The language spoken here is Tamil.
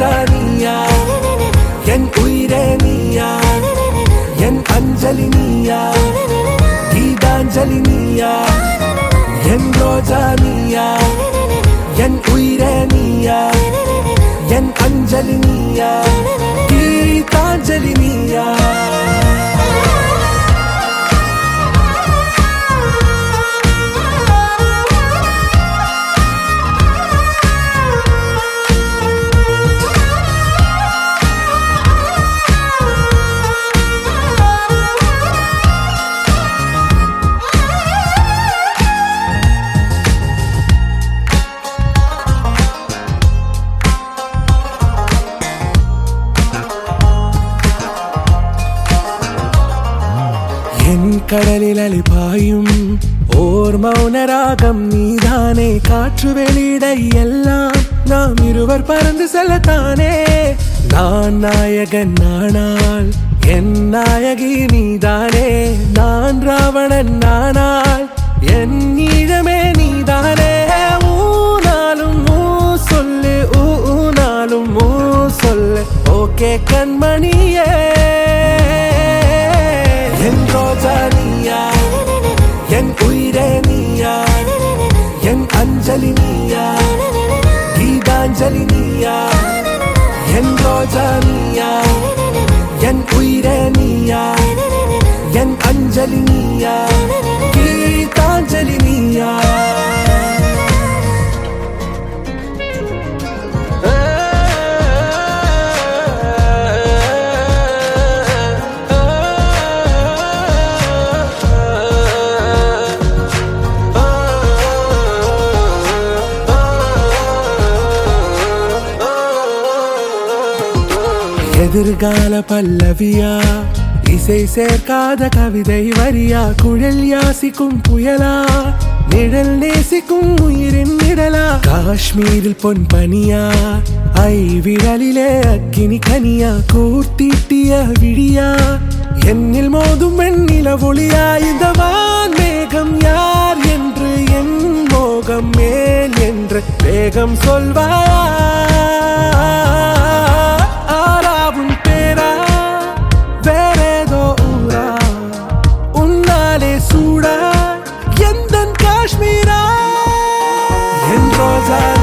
ராஜா நீயா? என் உயிரே நீயா? என் அஞ்சலி நீயா? கீதாஞ்சலி நீயா? என் ரோஜா நீயா? என் உயிரே நீயா? என் அஞ்சலி நீயா? கீதாஞ்சலி நீயா? கடலில் அலிபாயும் ஓர் மௌன ராகம் நீதானே. காற்று வெளியிட எல்லாம் நாம் இருவர் பறந்து செல்லத்தானே. நான் நாயகன் நானால் என் நாயகி நீதானே. நான் ராவணன் நானால் என் நீழமே நீதானே. ஊனாலும் ஊ சொல்லு ஊனாலும் ஊ சொல்லு. ஓகே கண்மணியே என் உயிரே நீயா என் அஞ்சலி நீயா கீதாஞ்சலி நீயா என் ரோஜா நீயா என் உயிரே நீயா என் அஞ்சலி நீயா எதிர்கால பல்லவியா? இசை சேர்க்காத கவிதை வரியா? குழல் யாசிக்கும் புயலா? நிழல் நேசிக்கும் உயிரின் நிழலா? காஷ்மீரில் பொன் பனியா? ஐ விரலிலே அக்கினி கனியா? கூர்த்தீட்டிய விழியா? என்னில் மோதும் வெண்ணில ஒளியா? இந்த வான் மேகம் யார் என்று என் மோகம் மேல் என்று வேகம் சொல்வாயா? என் ரோஜா